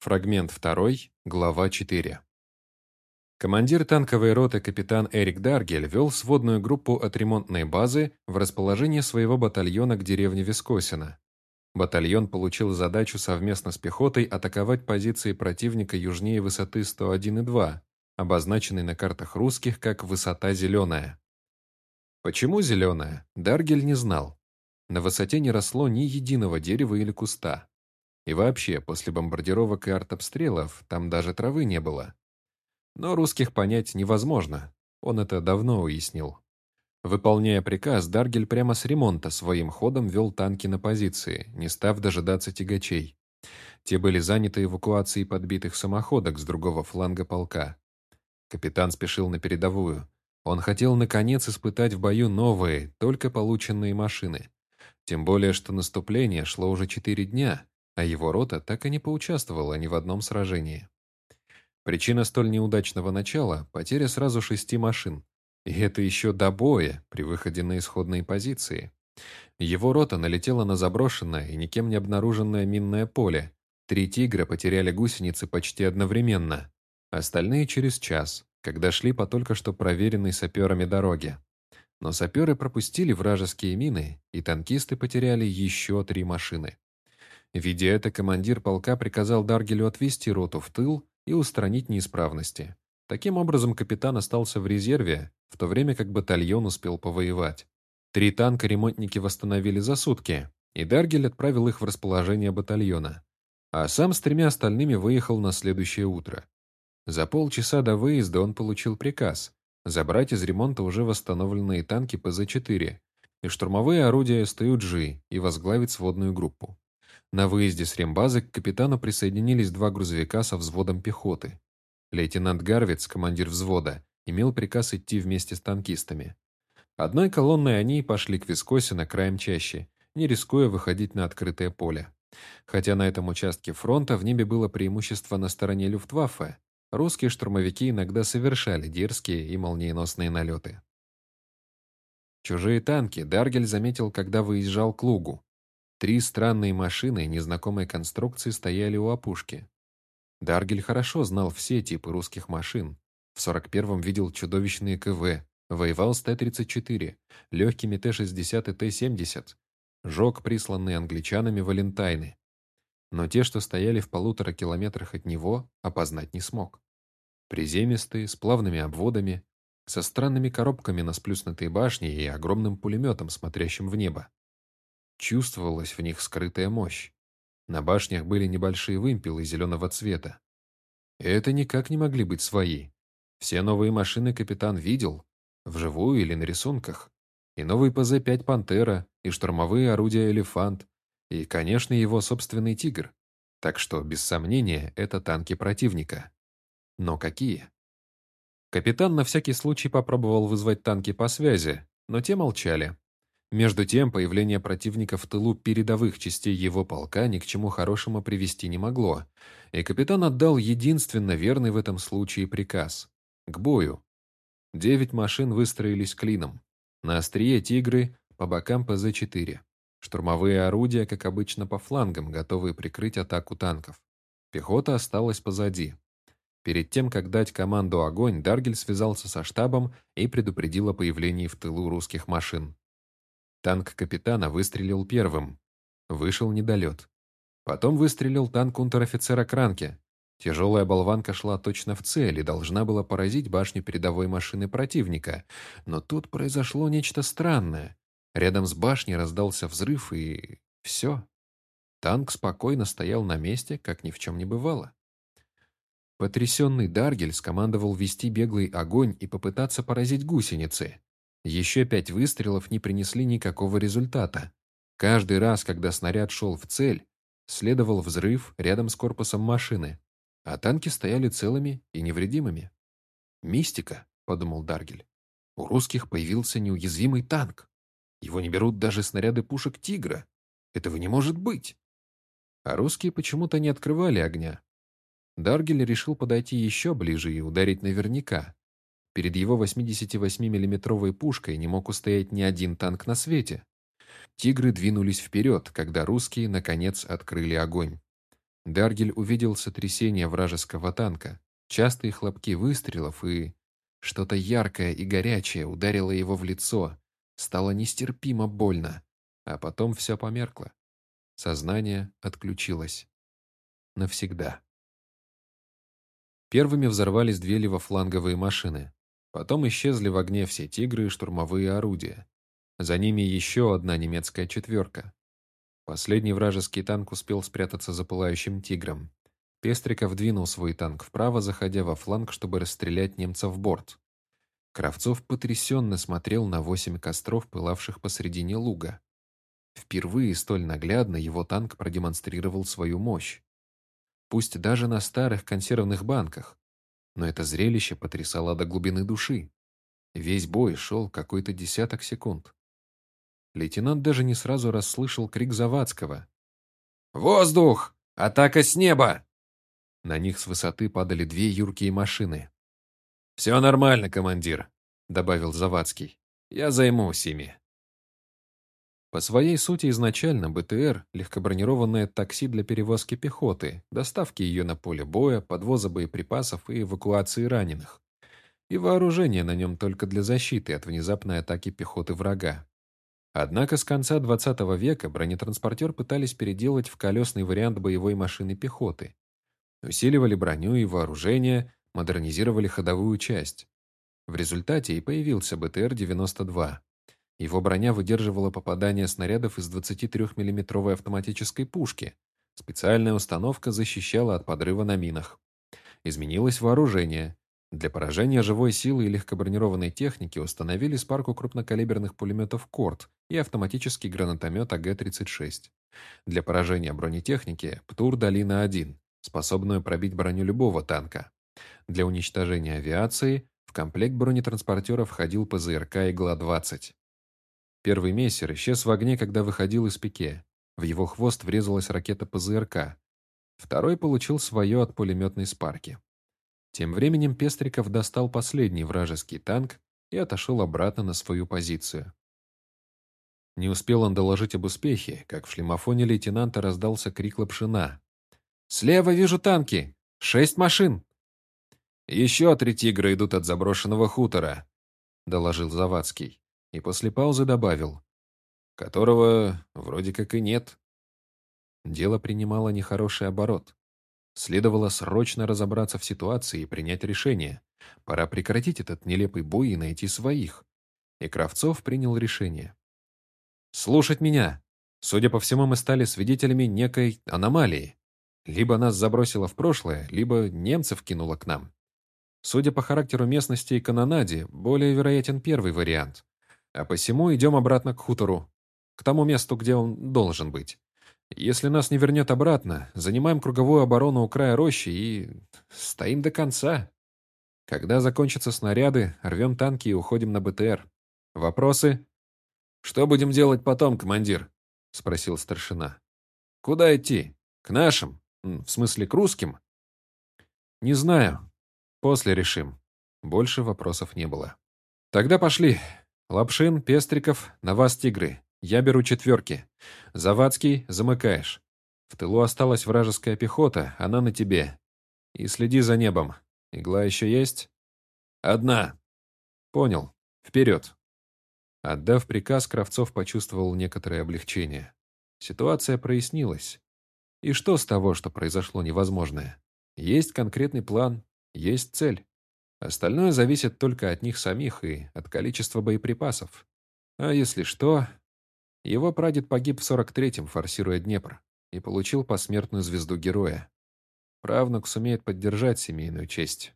Фрагмент 2, глава 4. Командир танковой роты капитан Эрик Даргель вел сводную группу от ремонтной базы в расположение своего батальона к деревне Вискосина. Батальон получил задачу совместно с пехотой атаковать позиции противника южнее высоты 101,2, обозначенной на картах русских как «высота зеленая». Почему зеленая, Даргель не знал. На высоте не росло ни единого дерева или куста. И вообще, после бомбардировок и артобстрелов там даже травы не было. Но русских понять невозможно, он это давно уяснил. Выполняя приказ, Даргель прямо с ремонта своим ходом вел танки на позиции, не став дожидаться тягачей. Те были заняты эвакуацией подбитых самоходок с другого фланга полка. Капитан спешил на передовую. Он хотел, наконец, испытать в бою новые, только полученные машины. Тем более, что наступление шло уже четыре дня, а его рота так и не поучаствовала ни в одном сражении. Причина столь неудачного начала – потеря сразу шести машин. И это еще до боя, при выходе на исходные позиции. Его рота налетела на заброшенное и никем не обнаруженное минное поле. Три «Тигра» потеряли гусеницы почти одновременно. Остальные через час, когда шли по только что проверенной саперами дороге. Но саперы пропустили вражеские мины, и танкисты потеряли еще три машины. Видя это, командир полка приказал Даргелю отвести роту в тыл и устранить неисправности. Таким образом, капитан остался в резерве, в то время как батальон успел повоевать. Три танка ремонтники восстановили за сутки, и Даргель отправил их в расположение батальона. А сам с тремя остальными выехал на следующее утро. За полчаса до выезда он получил приказ забрать из ремонта уже восстановленные танки ПЗ-4 и штурмовые орудия СТУ-G и возглавить сводную группу. На выезде с рембазы к капитану присоединились два грузовика со взводом пехоты. Лейтенант Гарвиц, командир взвода, имел приказ идти вместе с танкистами. Одной колонной они пошли к Вискосино краем чаще, не рискуя выходить на открытое поле. Хотя на этом участке фронта в небе было преимущество на стороне Люфтваффе, русские штурмовики иногда совершали дерзкие и молниеносные налеты. Чужие танки Даргель заметил, когда выезжал к лугу, Три странные машины незнакомой конструкции стояли у опушки. Даргель хорошо знал все типы русских машин. В 41-м видел чудовищные КВ, воевал с Т-34, легкими Т-60 и Т-70, жег присланные англичанами Валентайны. Но те, что стояли в полутора километрах от него, опознать не смог. Приземистые, с плавными обводами, со странными коробками на сплюснутой башне и огромным пулеметом, смотрящим в небо. Чувствовалась в них скрытая мощь. На башнях были небольшие вымпелы зеленого цвета. Это никак не могли быть свои. Все новые машины капитан видел, вживую или на рисунках. И новый ПЗ-5 «Пантера», и штурмовые орудия «Элефант», и, конечно, его собственный «Тигр». Так что, без сомнения, это танки противника. Но какие? Капитан на всякий случай попробовал вызвать танки по связи, но те молчали. Между тем, появление противника в тылу передовых частей его полка ни к чему хорошему привести не могло, и капитан отдал единственно верный в этом случае приказ – к бою. Девять машин выстроились клином. На острие «Тигры», по бокам ПЗ-4. Штурмовые орудия, как обычно, по флангам, готовые прикрыть атаку танков. Пехота осталась позади. Перед тем, как дать команду «Огонь», Даргель связался со штабом и предупредил о появлении в тылу русских машин. Танк капитана выстрелил первым. Вышел недолет. Потом выстрелил танк унтер-офицера Кранке. Тяжелая болванка шла точно в цель и должна была поразить башню передовой машины противника. Но тут произошло нечто странное. Рядом с башней раздался взрыв и... все. Танк спокойно стоял на месте, как ни в чем не бывало. Потрясенный Даргель скомандовал вести беглый огонь и попытаться поразить гусеницы. Еще пять выстрелов не принесли никакого результата. Каждый раз, когда снаряд шел в цель, следовал взрыв рядом с корпусом машины, а танки стояли целыми и невредимыми. «Мистика», — подумал Даргель. «У русских появился неуязвимый танк. Его не берут даже снаряды пушек «Тигра». Этого не может быть!» А русские почему-то не открывали огня. Даргель решил подойти еще ближе и ударить наверняка. Перед его 88 миллиметровой пушкой не мог устоять ни один танк на свете. «Тигры» двинулись вперед, когда русские, наконец, открыли огонь. Даргель увидел сотрясение вражеского танка, частые хлопки выстрелов и... Что-то яркое и горячее ударило его в лицо. Стало нестерпимо больно. А потом все померкло. Сознание отключилось. Навсегда. Первыми взорвались две левофланговые машины. Потом исчезли в огне все «Тигры» и штурмовые орудия. За ними еще одна немецкая четверка. Последний вражеский танк успел спрятаться за пылающим «Тигром». Пестриков двинул свой танк вправо, заходя во фланг, чтобы расстрелять немца в борт. Кравцов потрясенно смотрел на восемь костров, пылавших посредине луга. Впервые столь наглядно его танк продемонстрировал свою мощь пусть даже на старых консервных банках. Но это зрелище потрясало до глубины души. Весь бой шел какой-то десяток секунд. Лейтенант даже не сразу расслышал крик Завадского. «Воздух! Атака с неба!» На них с высоты падали две юркие машины. «Все нормально, командир», — добавил Завадский. «Я займусь ими». По своей сути изначально БТР – легкобронированное такси для перевозки пехоты, доставки ее на поле боя, подвоза боеприпасов и эвакуации раненых. И вооружение на нем только для защиты от внезапной атаки пехоты врага. Однако с конца 20 века бронетранспортер пытались переделать в колесный вариант боевой машины пехоты. Усиливали броню и вооружение, модернизировали ходовую часть. В результате и появился БТР-92. Его броня выдерживала попадание снарядов из 23 миллиметровой автоматической пушки. Специальная установка защищала от подрыва на минах. Изменилось вооружение. Для поражения живой силы и легкобронированной техники установили спарку крупнокалиберных пулеметов «Корт» и автоматический гранатомет АГ-36. Для поражения бронетехники «Птур Долина-1», способную пробить броню любого танка. Для уничтожения авиации в комплект бронетранспортера входил ПЗРК «Игла-20». Первый мессер исчез в огне, когда выходил из пике. В его хвост врезалась ракета ПЗРК. Второй получил свое от пулеметной спарки. Тем временем Пестриков достал последний вражеский танк и отошел обратно на свою позицию. Не успел он доложить об успехе, как в шлемофоне лейтенанта раздался крик Лапшина. «Слева вижу танки! Шесть машин!» «Еще три тигра идут от заброшенного хутора», — доложил Завадский и после паузы добавил, которого вроде как и нет. Дело принимало нехороший оборот. Следовало срочно разобраться в ситуации и принять решение. Пора прекратить этот нелепый бой и найти своих. И Кравцов принял решение. «Слушать меня. Судя по всему, мы стали свидетелями некой аномалии. Либо нас забросило в прошлое, либо немцев кинуло к нам. Судя по характеру местности и канонаде, более вероятен первый вариант. А посему идем обратно к хутору, к тому месту, где он должен быть. Если нас не вернет обратно, занимаем круговую оборону у края рощи и стоим до конца. Когда закончатся снаряды, рвем танки и уходим на БТР. Вопросы? «Что будем делать потом, командир?» — спросил старшина. «Куда идти? К нашим? В смысле, к русским?» «Не знаю. После решим». Больше вопросов не было. «Тогда пошли. Лапшин, Пестриков, на вас тигры. Я беру четверки. Завадский, замыкаешь. В тылу осталась вражеская пехота, она на тебе. И следи за небом. Игла еще есть? Одна. Понял. Вперед. Отдав приказ, Кравцов почувствовал некоторое облегчение. Ситуация прояснилась. И что с того, что произошло невозможное? Есть конкретный план, есть цель. Остальное зависит только от них самих и от количества боеприпасов. А если что... Его прадед погиб в 43-м, форсируя Днепр, и получил посмертную звезду героя. Правнук сумеет поддержать семейную честь.